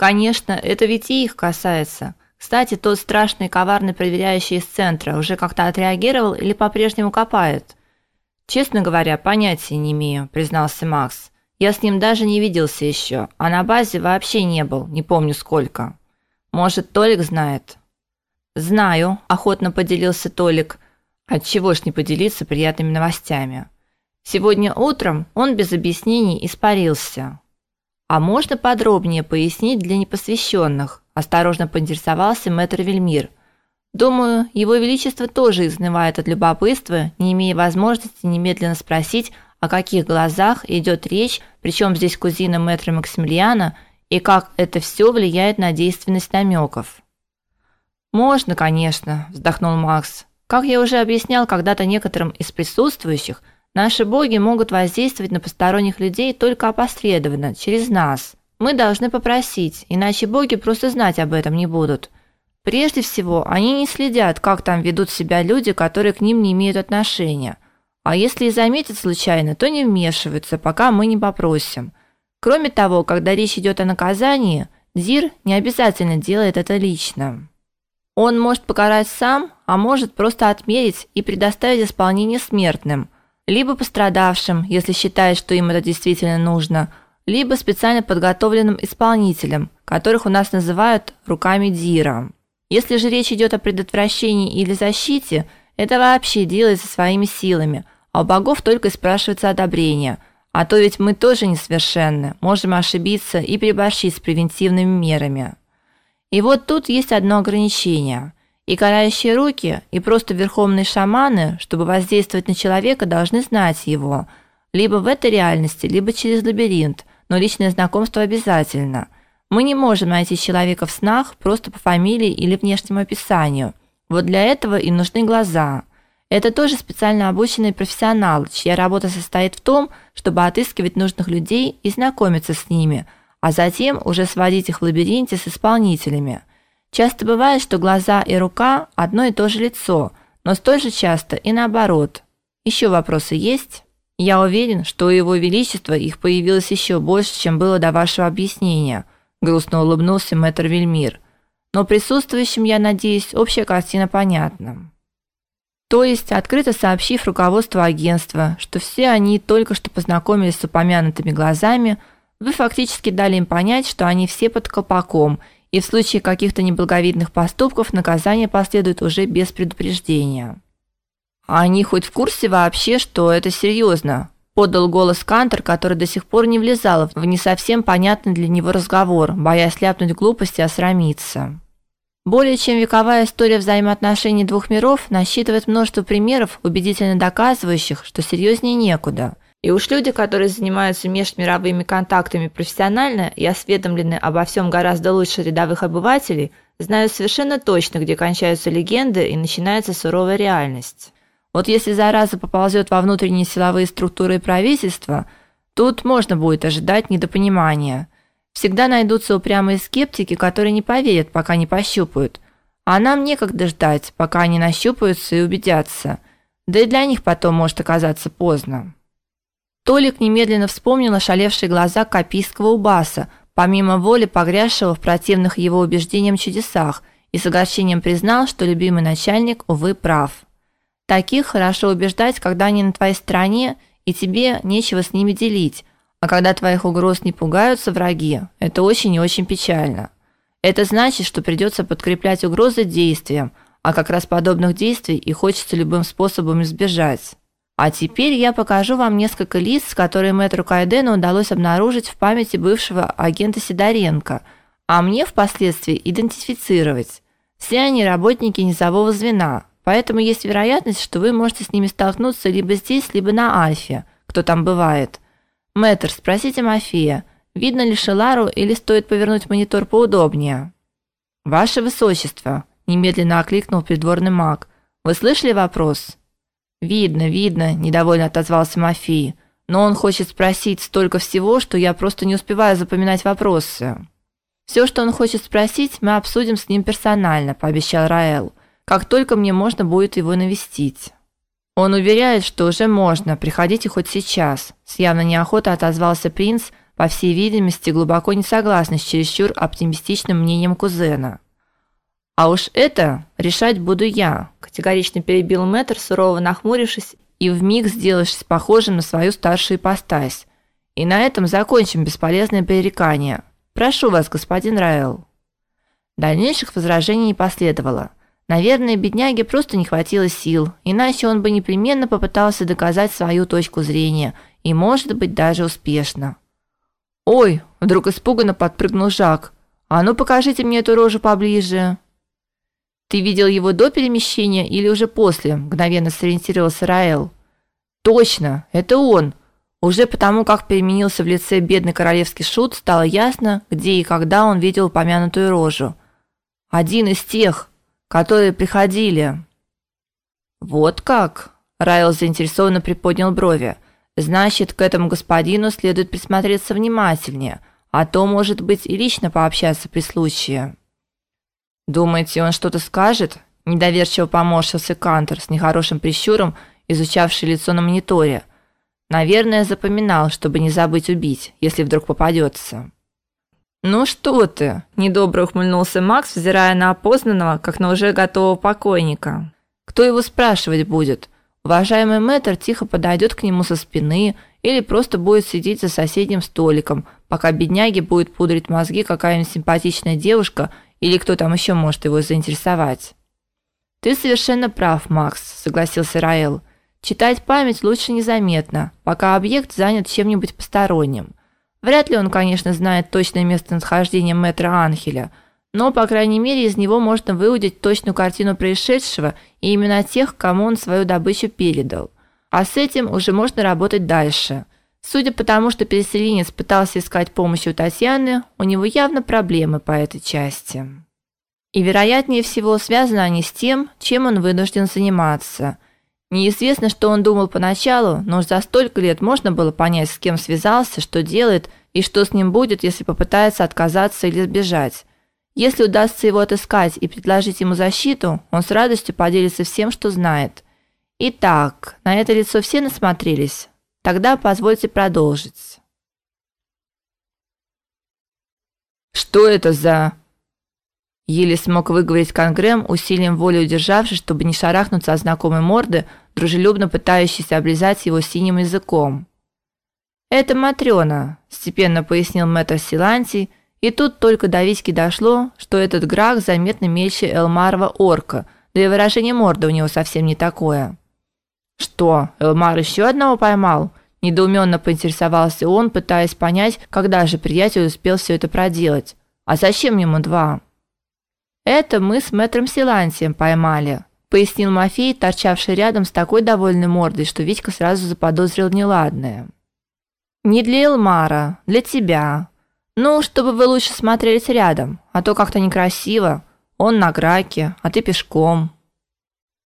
Конечно, это ведь и их касается. Кстати, тот страшный коварный проверяющий из центра уже как-то отреагировал или по-прежнему копает? Честно говоря, понятия не имею, признался Макс. Я с ним даже не виделся еще, а на базе вообще не был, не помню сколько. Может, Толик знает? Знаю, охотно поделился Толик. Отчего ж не поделиться приятными новостями? Сегодня утром он без объяснений испарился. А можно подробнее пояснить для непосвященных? осторожно поинтересовался мэтр Вельмир. Думаю, его величество тоже изнывает от любопытства, не имея возможности немедленно спросить, о каких глазах идет речь, причем здесь кузина мэтра Максимилиана, и как это все влияет на действенность намеков. Можно, конечно, вздохнул Макс. Как я уже объяснял когда-то некоторым из присутствующих, наши боги могут воздействовать на посторонних людей только опосредованно, через нас. Мы должны попросить, иначе боги просто знать об этом не будут. Прежде всего, они не следят, как там ведут себя люди, которые к ним не имеют отношения. А если и заметят случайно, то не вмешиваются, пока мы не попросим. Кроме того, когда речь идет о наказании, Дир не обязательно делает это лично. Он может покарать сам, а может просто отмерить и предоставить исполнение смертным, либо пострадавшим, если считает, что им это действительно нужно, либо специально подготовленным исполнителям, которых у нас называют руками Дира. Если же речь идет о предотвращении или защите, это вообще делается своими силами, а у богов только спрашивается одобрение. А то ведь мы тоже несовершенны, можем ошибиться и переборщить с превентивными мерами. И вот тут есть одно ограничение. И карающие руки, и просто верховные шаманы, чтобы воздействовать на человека, должны знать его, либо в этой реальности, либо через лабиринт, но личное знакомство обязательно. Мы не можем найти человека в снах просто по фамилии или внешнему описанию. Вот для этого и нужны глаза. Это тоже специально обученный профессионал, чья работа состоит в том, чтобы отыскивать нужных людей и знакомиться с ними – а затем уже сводить их в лабиринте с исполнителями. Часто бывает, что глаза и рука одно и то же лицо, но столь же часто и наоборот. Еще вопросы есть? Я уверен, что у его величества их появилось еще больше, чем было до вашего объяснения, грустно улыбнулся мэтр Вельмир. Но присутствующим, я надеюсь, общая картина понятна. То есть, открыто сообщив руководству агентства, что все они только что познакомились с упомянутыми глазами, вы фактически дали им понять, что они все под колпаком, и в случае каких-то неблаговидных поступков наказание последует уже без предупреждения. А они хоть в курсе вообще, что это серьезно? подал голос Кантер, который до сих пор не влезал в не совсем понятный для него разговор, боясь ляпнуть глупости и осрамиться. Более чем вековая история взаимоотношений двух миров насчитывает множество примеров, убедительно доказывающих, что серьезнее некуда. И уж люди, которые занимаются межмировыми контактами профессионально и осведомлены обо всем гораздо лучше рядовых обывателей, знают совершенно точно, где кончаются легенды и начинается суровая реальность. Вот если зараза поползет во внутренние силовые структуры правительства, тут можно будет ожидать недопонимания. Всегда найдутся упрямые скептики, которые не поверят, пока не пощупают. А нам некогда ждать, пока они нащупаются и убедятся. Да и для них потом может оказаться поздно. Толик немедленно вспомнил ошалевшие глаза копийского убаса, помимо воли погрязшего в противных его убеждениям чудесах, и с огорчением признал, что любимый начальник увы прав. Таких хорошо убеждать, когда они на твоей стороне, и тебе нечего с ними делить. А когда твоих угроз не пугаются враги, это очень и очень печально. Это значит, что придется подкреплять угрозы действием, а как раз подобных действий и хочется любым способом избежать. А теперь я покажу вам несколько лиц, которые мэтру Кайдену удалось обнаружить в памяти бывшего агента Сидоренко, а мне впоследствии идентифицировать. Все они работники низового звена, поэтому есть вероятность, что вы можете с ними столкнуться либо здесь, либо на Альфе, кто там бывает. Мэтр, спросите Мафия, видно ли Шелару или стоит повернуть монитор поудобнее? Ваше высочество, немедленно окликнул придворный маг. Вы слышали вопрос? Видно, видно, недовольно отозвался Мафий. Но он хочет спросить столько всего, что я просто не успеваю запоминать вопросы. Все, что он хочет спросить, мы обсудим с ним персонально, пообещал Раэл. Как только мне можно будет его навестить. Он уверяет, что уже можно, приходите хоть сейчас. С явно неохотой отозвался принц, по всей видимости, глубоко не согласный с чересчур оптимистичным мнением кузена. А уж это решать буду я, категорично перебил Мэтр, сурово нахмурившись и вмиг сделавшись похожим на свою старшую ипостась. И на этом закончим бесполезное пререкание. Прошу вас, господин Раэл. Дальнейших возражений не последовало. Наверное, бедняге просто не хватило сил, иначе он бы непременно попытался доказать свою точку зрения, и, может быть, даже успешно. Ой, вдруг испуганно подпрыгнул Жак. А ну покажите мне эту рожу поближе. Ты видел его до перемещения или уже после? мгновенно сориентировался Раэл. Точно, это он. Уже потому, как переменился в лице бедный королевский шут, стало ясно, где и когда он видел упомянутую рожу. Один из тех, которые приходили. Вот как? Райл заинтересованно приподнял брови. Значит, к этому господину следует присмотреться внимательнее, а то, может быть, и лично пообщаться при случае. Думаете, он что-то скажет? Недоверчиво поморщился Кантер с нехорошим прищуром, изучавший лицо на мониторе. Наверное, запоминал, чтобы не забыть убить, если вдруг попадется. Ну что ты? недобро ухмыльнулся Макс, взирая на опознанного, как на уже готового покойника. Кто его спрашивать будет? Уважаемый мэтр тихо подойдет к нему со спины или просто будет сидеть за соседним столиком, пока бедняге будет пудрить мозги какая-нибудь симпатичная девушка или кто там еще может его заинтересовать. Ты совершенно прав, Макс, согласился Раэл. Читать память лучше незаметно, пока объект занят чем-нибудь посторонним. Вряд ли он, конечно, знает точное местонахождение мэтра Анхеля, но, по крайней мере, из него можно выудить точную картину происшедшего и именно тех, кому он свою добычу передал. А с этим уже можно работать дальше. Судя по тому, что переселенец пытался искать помощи у Татьяны, у него явно проблемы по этой части. И вероятнее всего связаны они с тем, чем он вынужден заниматься – Неизвестно, что он думал поначалу, но за столько лет можно было понять, с кем связался, что делает и что с ним будет, если попытается отказаться или сбежать. Если удастся его отыскать и предложить ему защиту, он с радостью поделится всем, что знает. Итак, на это лицо все насмотрелись. Тогда позвольте продолжить. Что это за Еле смог выговорить Конгрэм, усилием воли удержавшись, чтобы не шарахнуться от знакомой морды, дружелюбно пытающейся облизать его синим языком. «Это Матрёна», – степенно пояснил мэтр Силантий, и тут только до Витьки дошло, что этот Грах заметно мельче Элмарова орка, да и выражение морды у него совсем не такое. «Что, Элмар еще одного поймал?» – недоуменно поинтересовался он, пытаясь понять, когда же приятель успел все это проделать. «А зачем ему два?» Это мы с мэтром Силантием поймали, пояснил Мафей, торчавший рядом с такой довольной мордой, что Витька сразу заподозрил неладное. Не для Элмара, для тебя. Ну, чтобы вы лучше смотрелись рядом, а то как-то некрасиво. Он на граке, а ты пешком.